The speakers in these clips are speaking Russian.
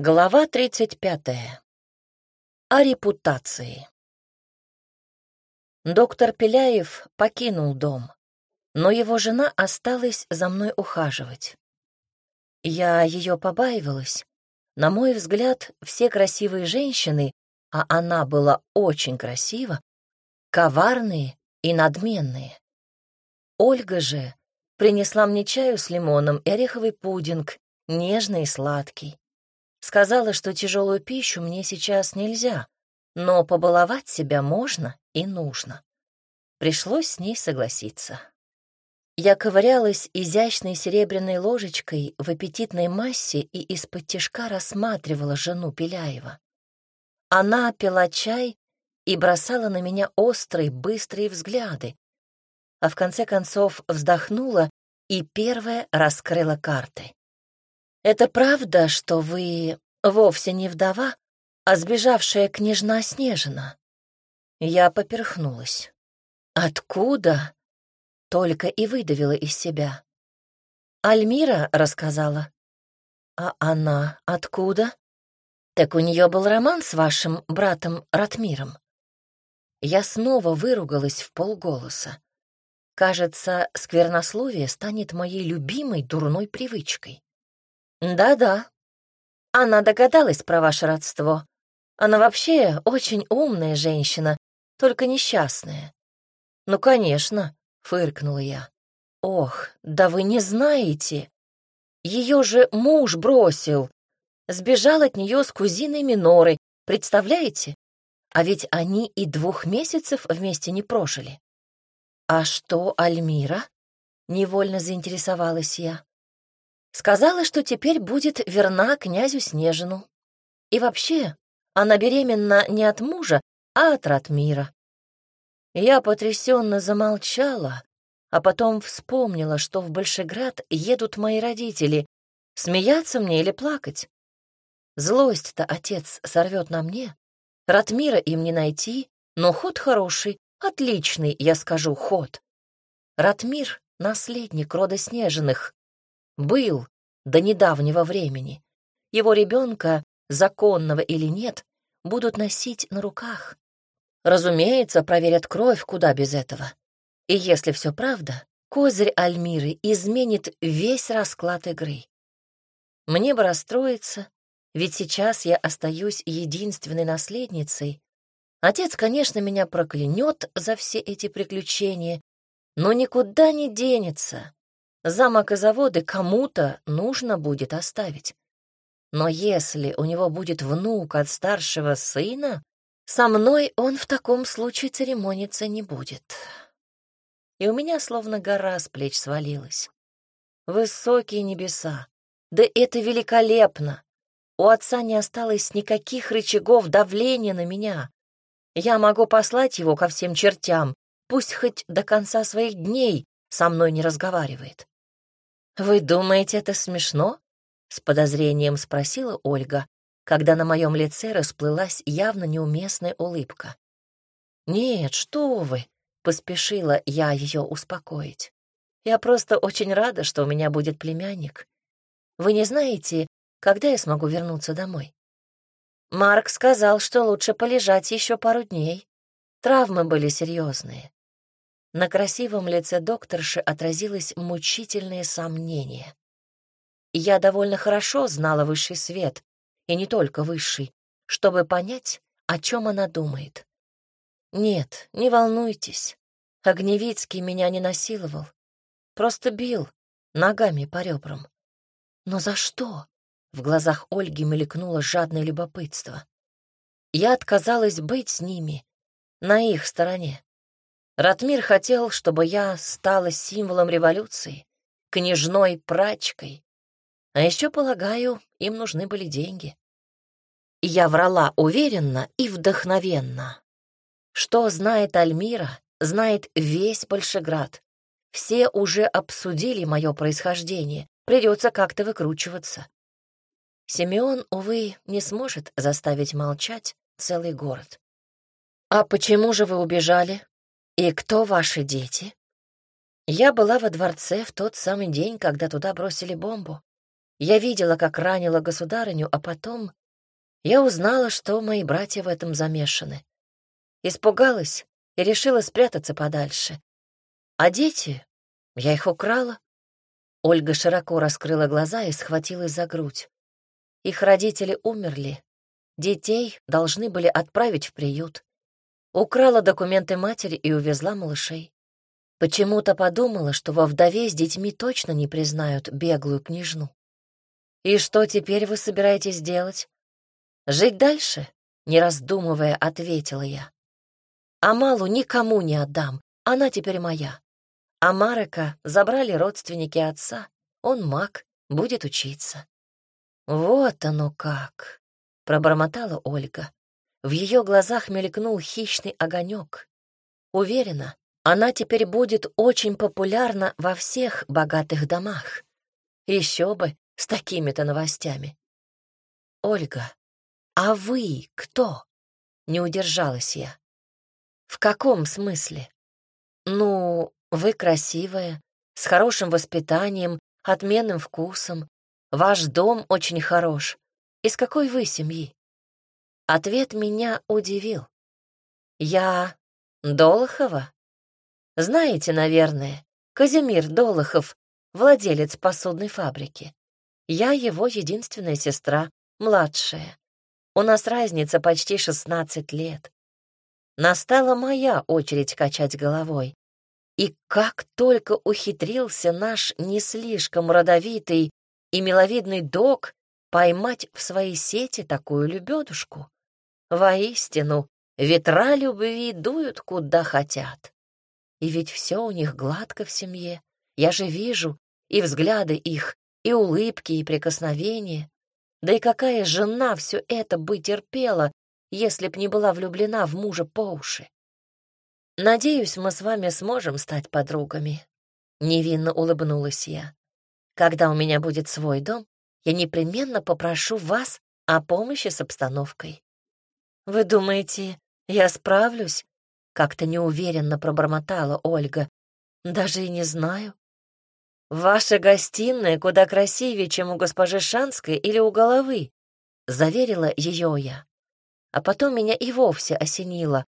Глава 35. О репутации. Доктор Пеляев покинул дом, но его жена осталась за мной ухаживать. Я ее побаивалась. На мой взгляд, все красивые женщины, а она была очень красива, коварные и надменные. Ольга же принесла мне чаю с лимоном и ореховый пудинг, нежный и сладкий. Сказала, что тяжелую пищу мне сейчас нельзя, но побаловать себя можно и нужно. Пришлось с ней согласиться. Я ковырялась изящной серебряной ложечкой в аппетитной массе и из-под тишка рассматривала жену Пеляева. Она пила чай и бросала на меня острые, быстрые взгляды, а в конце концов вздохнула и первая раскрыла карты. «Это правда, что вы вовсе не вдова, а сбежавшая княжна Снежина?» Я поперхнулась. «Откуда?» Только и выдавила из себя. Альмира рассказала. «А она откуда?» «Так у нее был роман с вашим братом Ратмиром». Я снова выругалась в полголоса. Кажется, сквернословие станет моей любимой дурной привычкой. Да-да. Она догадалась про ваше родство. Она вообще очень умная женщина, только несчастная. Ну, конечно, фыркнула я. Ох, да вы не знаете. Ее же муж бросил. Сбежал от нее с кузиной Минорой, представляете? А ведь они и двух месяцев вместе не прожили. А что Альмира? Невольно заинтересовалась я. Сказала, что теперь будет верна князю Снежину. И вообще, она беременна не от мужа, а от Ратмира. Я потрясенно замолчала, а потом вспомнила, что в Большеград едут мои родители. Смеяться мне или плакать? Злость-то отец сорвет на мне. Ратмира им не найти, но ход хороший, отличный, я скажу, ход. Ратмир — наследник рода Снежиных, был до недавнего времени. Его ребенка, законного или нет, будут носить на руках. Разумеется, проверят кровь куда без этого. И если все правда, козырь Альмиры изменит весь расклад игры. Мне бы расстроиться, ведь сейчас я остаюсь единственной наследницей. Отец, конечно, меня проклянет за все эти приключения, но никуда не денется. Замок и заводы кому-то нужно будет оставить. Но если у него будет внук от старшего сына, со мной он в таком случае церемониться не будет. И у меня словно гора с плеч свалилась. Высокие небеса. Да это великолепно! У отца не осталось никаких рычагов давления на меня. Я могу послать его ко всем чертям, пусть хоть до конца своих дней со мной не разговаривает. «Вы думаете, это смешно?» — с подозрением спросила Ольга, когда на моем лице расплылась явно неуместная улыбка. «Нет, что вы!» — поспешила я ее успокоить. «Я просто очень рада, что у меня будет племянник. Вы не знаете, когда я смогу вернуться домой?» Марк сказал, что лучше полежать еще пару дней. Травмы были серьезные. На красивом лице докторши отразилось мучительное сомнение. Я довольно хорошо знала высший свет, и не только высший, чтобы понять, о чем она думает. Нет, не волнуйтесь. Огневицкий меня не насиловал. Просто бил ногами по ребрам. Но за что? В глазах Ольги мелькнуло жадное любопытство. Я отказалась быть с ними, на их стороне. Ратмир хотел, чтобы я стала символом революции, княжной прачкой. А еще, полагаю, им нужны были деньги. Я врала уверенно и вдохновенно. Что знает Альмира, знает весь Большеград. Все уже обсудили мое происхождение, придется как-то выкручиваться. Симеон, увы, не сможет заставить молчать целый город. «А почему же вы убежали?» «И кто ваши дети?» Я была во дворце в тот самый день, когда туда бросили бомбу. Я видела, как ранила государыню, а потом я узнала, что мои братья в этом замешаны. Испугалась и решила спрятаться подальше. А дети? Я их украла. Ольга широко раскрыла глаза и схватилась за грудь. Их родители умерли. Детей должны были отправить в приют. Украла документы матери и увезла малышей. Почему-то подумала, что во вдове с детьми точно не признают беглую княжну. «И что теперь вы собираетесь делать?» «Жить дальше?» — не раздумывая, ответила я. «Амалу никому не отдам, она теперь моя. А Марека забрали родственники отца, он маг, будет учиться». «Вот оно как!» — пробормотала Ольга. В ее глазах мелькнул хищный огонек. Уверена, она теперь будет очень популярна во всех богатых домах. Еще бы, с такими-то новостями. «Ольга, а вы кто?» — не удержалась я. «В каком смысле?» «Ну, вы красивая, с хорошим воспитанием, отменным вкусом. Ваш дом очень хорош. Из какой вы семьи?» Ответ меня удивил. «Я Долохова?» Знаете, наверное, Казимир Долохов, владелец посудной фабрики. Я его единственная сестра, младшая. У нас разница почти 16 лет. Настала моя очередь качать головой. И как только ухитрился наш не слишком родовитый и миловидный док поймать в свои сети такую лебедушку. Воистину, ветра любви дуют куда хотят. И ведь все у них гладко в семье. Я же вижу и взгляды их, и улыбки, и прикосновения. Да и какая жена все это бы терпела, если б не была влюблена в мужа по уши? Надеюсь, мы с вами сможем стать подругами. Невинно улыбнулась я. Когда у меня будет свой дом, я непременно попрошу вас о помощи с обстановкой. Вы думаете, я справлюсь? Как-то неуверенно пробормотала Ольга. Даже и не знаю. «Ваша гостиная куда красивее, чем у госпожи Шанской или у головы», — заверила ее я. А потом меня и вовсе осенило.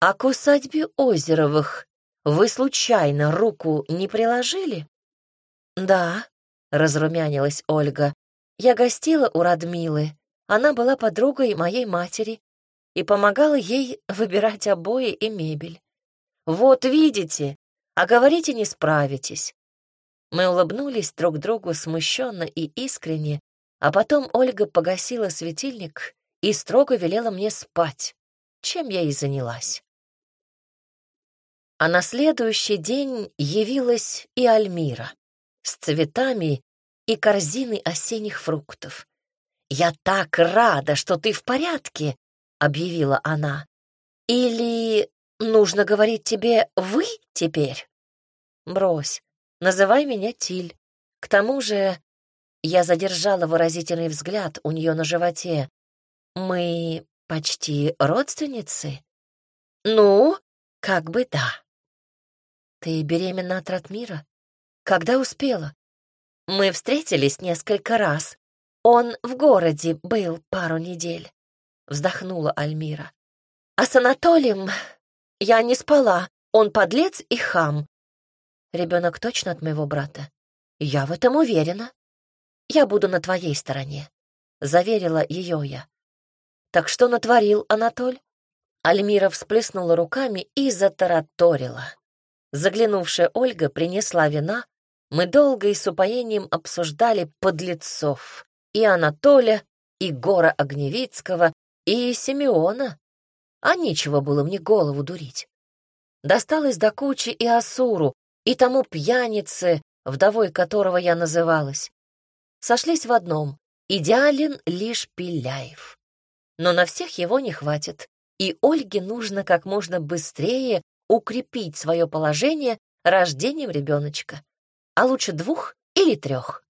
«А к усадьбе Озеровых вы случайно руку не приложили?» «Да», — разрумянилась Ольга. «Я гостила у Радмилы. Она была подругой моей матери и помогала ей выбирать обои и мебель. «Вот видите, а говорите, не справитесь. Мы улыбнулись друг другу смущенно и искренне, а потом Ольга погасила светильник и строго велела мне спать, чем я и занялась. А на следующий день явилась и Альмира с цветами и корзиной осенних фруктов. «Я так рада, что ты в порядке!» — объявила она. «Или нужно говорить тебе «вы» теперь?» «Брось, Называй меня Тиль. К тому же я задержала выразительный взгляд у нее на животе. Мы почти родственницы? Ну, как бы да. Ты беременна от Ратмира? Когда успела? Мы встретились несколько раз. Он в городе был пару недель. Вздохнула Альмира. А с Анатолием я не спала. Он подлец и хам. Ребенок точно от моего брата? Я в этом уверена. Я буду на твоей стороне, заверила ее я. Так что натворил Анатоль? Альмира всплеснула руками и затараторила. Заглянувшая Ольга принесла вина. Мы долго и с упоением обсуждали подлецов. И Анатоля, и Гора Огневицкого, и Симеона. А нечего было мне голову дурить. Досталось до кучи и Асуру, и тому пьянице, вдовой которого я называлась. Сошлись в одном — идеален лишь Пиляев. Но на всех его не хватит, и Ольге нужно как можно быстрее укрепить свое положение рождением ребеночка, а лучше двух или трех.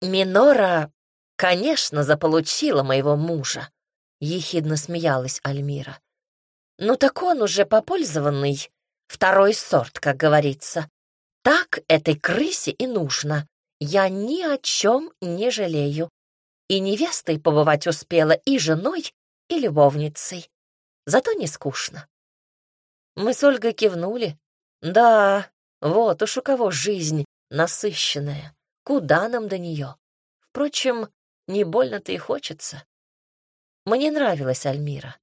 Минора, конечно, заполучила моего мужа, — ехидно смеялась Альмира. «Ну так он уже попользованный, Второй сорт, как говорится. Так этой крысе и нужно. я ни о чем не жалею. И невестой побывать успела, и женой, и любовницей. Зато не скучно. Мы с Ольгой кивнули. Да, вот уж у кого жизнь насыщенная. Куда нам до нее? Впрочем, не больно-то и хочется. Мне нравилась Альмира.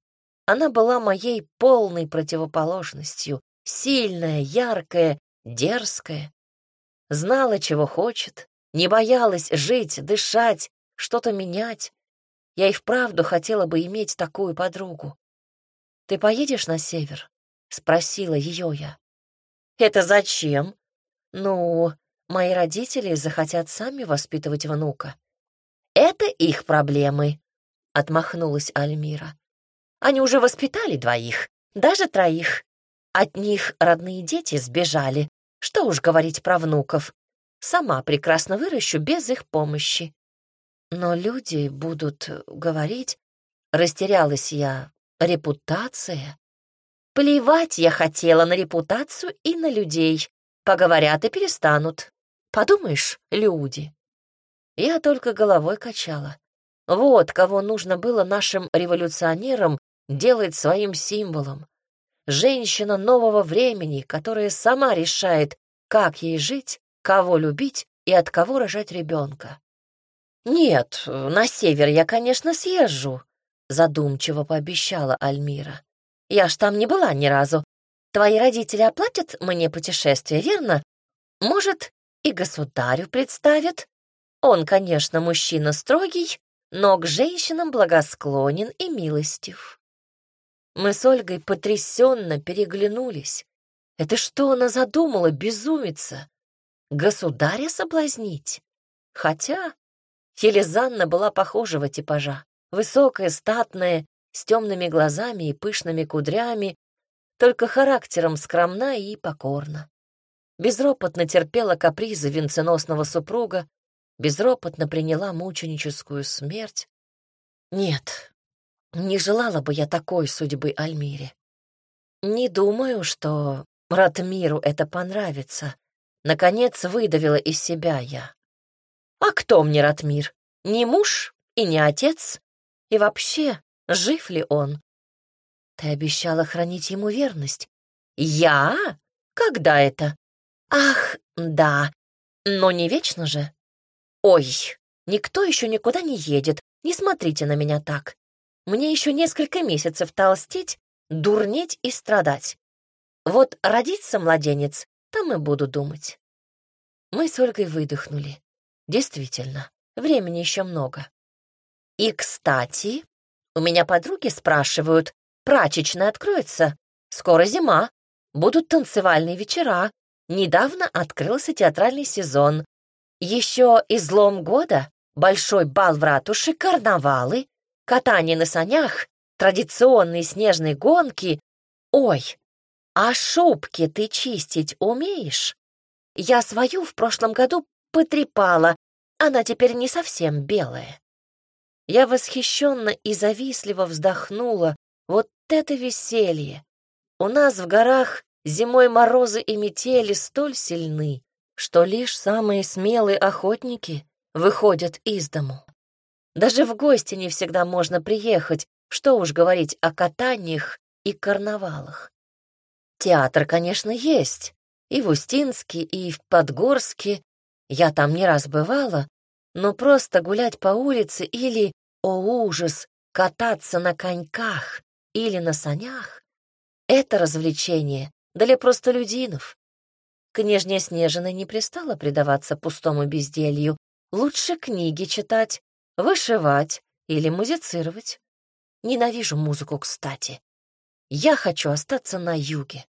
Она была моей полной противоположностью, сильная, яркая, дерзкая. Знала, чего хочет, не боялась жить, дышать, что-то менять. Я и вправду хотела бы иметь такую подругу. «Ты поедешь на север?» — спросила ее я. «Это зачем?» «Ну, мои родители захотят сами воспитывать внука». «Это их проблемы», — отмахнулась Альмира. «Они уже воспитали двоих, даже троих. От них родные дети сбежали. Что уж говорить про внуков. Сама прекрасно выращу без их помощи. Но люди будут говорить, растерялась я, репутация. Плевать я хотела на репутацию и на людей. Поговорят и перестанут. Подумаешь, люди. Я только головой качала. Вот кого нужно было нашим революционерам делать своим символом. Женщина нового времени, которая сама решает, как ей жить, кого любить и от кого рожать ребенка. «Нет, на север я, конечно, съезжу», — задумчиво пообещала Альмира. «Я ж там не была ни разу. Твои родители оплатят мне путешествие, верно? Может, и государю представят? Он, конечно, мужчина строгий, но к женщинам благосклонен и милостив». Мы с Ольгой потрясенно переглянулись. Это что она задумала, безумица? Государя соблазнить? Хотя Елизанна была похожего типажа. Высокая, статная, с темными глазами и пышными кудрями, только характером скромна и покорна. Безропотно терпела капризы венценосного супруга, безропотно приняла мученическую смерть. Нет, не желала бы я такой судьбы Альмире. Не думаю, что Ратмиру это понравится. Наконец выдавила из себя я. А кто мне Ратмир? Не муж и не отец? И вообще, жив ли он? Ты обещала хранить ему верность. Я? Когда это? Ах, да, но не вечно же. Ой, никто еще никуда не едет, не смотрите на меня так. Мне еще несколько месяцев толстеть, дурнеть и страдать. Вот родится младенец, там и буду думать. Мы с Ольгой выдохнули. Действительно, времени еще много. И, кстати, у меня подруги спрашивают, прачечная откроется, скоро зима, будут танцевальные вечера, недавно открылся театральный сезон. Еще излом года, большой бал в ратуше, карнавалы, катание на санях, традиционные снежные гонки. Ой, а шубки ты чистить умеешь? Я свою в прошлом году потрепала. Она теперь не совсем белая. Я восхищенно и завистливо вздохнула. Вот это веселье! У нас в горах зимой морозы и метели столь сильны, что лишь самые смелые охотники выходят из дому. Даже в гости не всегда можно приехать, что уж говорить о катаниях и карнавалах. Театр, конечно, есть, и в Устинске, и в Подгорске, я там не раз бывала, но просто гулять по улице или, о ужас, кататься на коньках или на санях — это развлечение для простолюдинов. Княжня Снежина не пристала предаваться пустому безделью. Лучше книги читать, вышивать или музицировать. Ненавижу музыку, кстати. Я хочу остаться на юге.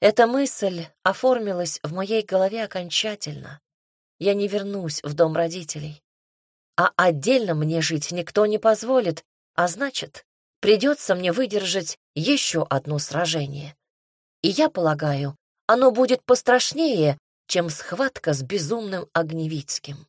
Эта мысль оформилась в моей голове окончательно я не вернусь в дом родителей. А отдельно мне жить никто не позволит, а значит, придется мне выдержать еще одно сражение. И я полагаю, оно будет пострашнее, чем схватка с безумным Огневицким.